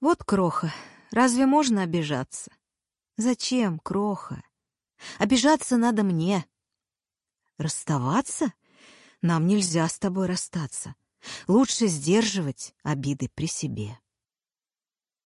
Вот, Кроха, разве можно обижаться? Зачем, Кроха? Обижаться надо мне. Расставаться? Нам нельзя с тобой расстаться. Лучше сдерживать обиды при себе.